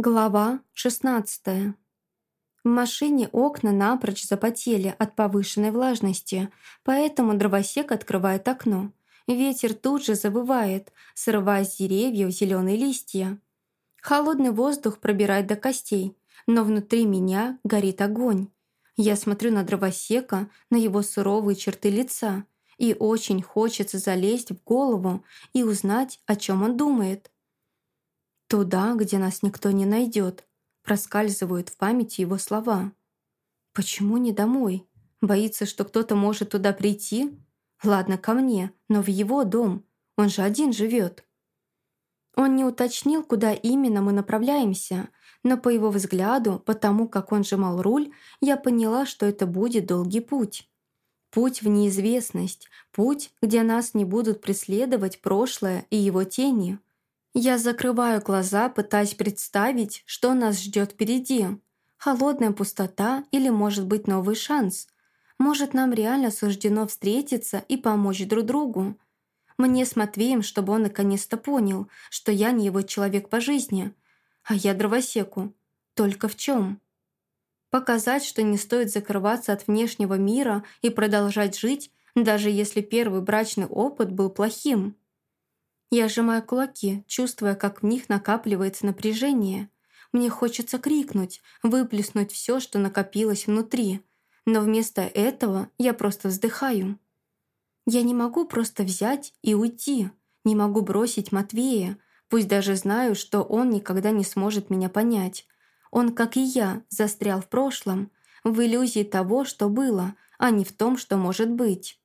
Глава 16. В машине окна напрочь запотели от повышенной влажности, поэтому дровосек открывает окно. Ветер тут же завывает, срывая с деревьев зеленые листья. Холодный воздух пробирает до костей, но внутри меня горит огонь. Я смотрю на дровосека, на его суровые черты лица, и очень хочется залезть в голову и узнать, о чем он думает. Туда, где нас никто не найдет. Проскальзывают в памяти его слова. Почему не домой? Боится, что кто-то может туда прийти? Ладно, ко мне, но в его дом. Он же один живет. Он не уточнил, куда именно мы направляемся, но по его взгляду, по тому, как он сжимал руль, я поняла, что это будет долгий путь. Путь в неизвестность, путь, где нас не будут преследовать прошлое и его тени. Я закрываю глаза, пытаясь представить, что нас ждет впереди. Холодная пустота или, может быть, новый шанс. Может, нам реально суждено встретиться и помочь друг другу. Мне с Матвеем, чтобы он наконец-то понял, что я не его человек по жизни, а я дровосеку. Только в чем? Показать, что не стоит закрываться от внешнего мира и продолжать жить, даже если первый брачный опыт был плохим. Я сжимаю кулаки, чувствуя, как в них накапливается напряжение. Мне хочется крикнуть, выплеснуть все, что накопилось внутри. Но вместо этого я просто вздыхаю. Я не могу просто взять и уйти. Не могу бросить Матвея, пусть даже знаю, что он никогда не сможет меня понять. Он, как и я, застрял в прошлом, в иллюзии того, что было, а не в том, что может быть.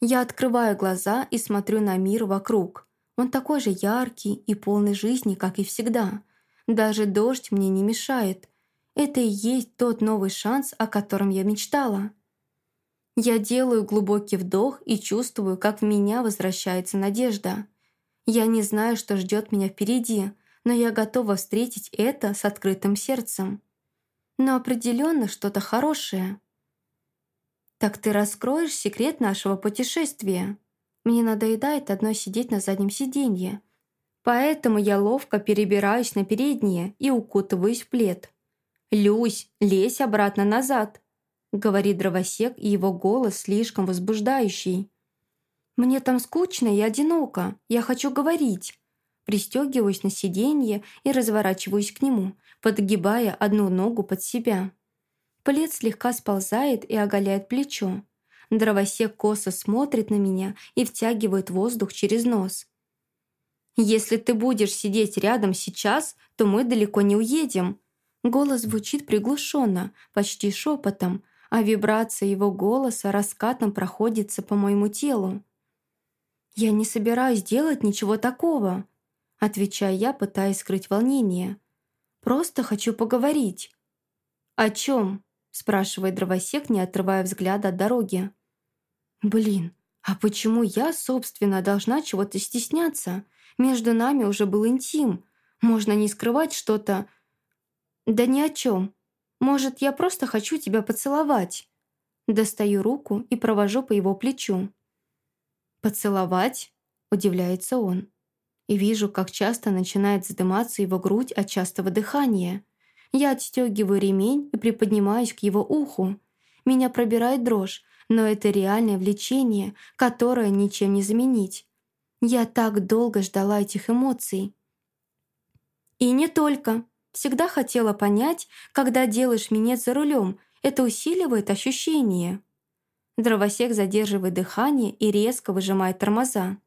Я открываю глаза и смотрю на мир вокруг. Он такой же яркий и полный жизни, как и всегда. Даже дождь мне не мешает. Это и есть тот новый шанс, о котором я мечтала. Я делаю глубокий вдох и чувствую, как в меня возвращается надежда. Я не знаю, что ждет меня впереди, но я готова встретить это с открытым сердцем. Но определенно что-то хорошее. «Так ты раскроешь секрет нашего путешествия?» Мне надоедает одно сидеть на заднем сиденье. Поэтому я ловко перебираюсь на переднее и укутываюсь в плед. «Люсь, лезь обратно назад!» Говорит дровосек, и его голос слишком возбуждающий. «Мне там скучно и одиноко. Я хочу говорить». Пристегиваюсь на сиденье и разворачиваюсь к нему, подгибая одну ногу под себя. Плед слегка сползает и оголяет плечо. Дровосек косо смотрит на меня и втягивает воздух через нос. «Если ты будешь сидеть рядом сейчас, то мы далеко не уедем». Голос звучит приглушенно, почти шепотом, а вибрация его голоса раскатом проходится по моему телу. «Я не собираюсь делать ничего такого», отвечаю я, пытаясь скрыть волнение. «Просто хочу поговорить». «О чем?» Спрашивает дровосек, не отрывая взгляда от дороги. «Блин, а почему я, собственно, должна чего-то стесняться? Между нами уже был интим. Можно не скрывать что-то...» «Да ни о чем. Может, я просто хочу тебя поцеловать?» Достаю руку и провожу по его плечу. «Поцеловать?» – удивляется он. И вижу, как часто начинает задыматься его грудь от частого дыхания. Я отстегиваю ремень и приподнимаюсь к его уху. Меня пробирает дрожь, но это реальное влечение, которое ничем не заменить. Я так долго ждала этих эмоций. И не только. Всегда хотела понять, когда делаешь минет за рулем, это усиливает ощущение. Дровосек задерживает дыхание и резко выжимает тормоза.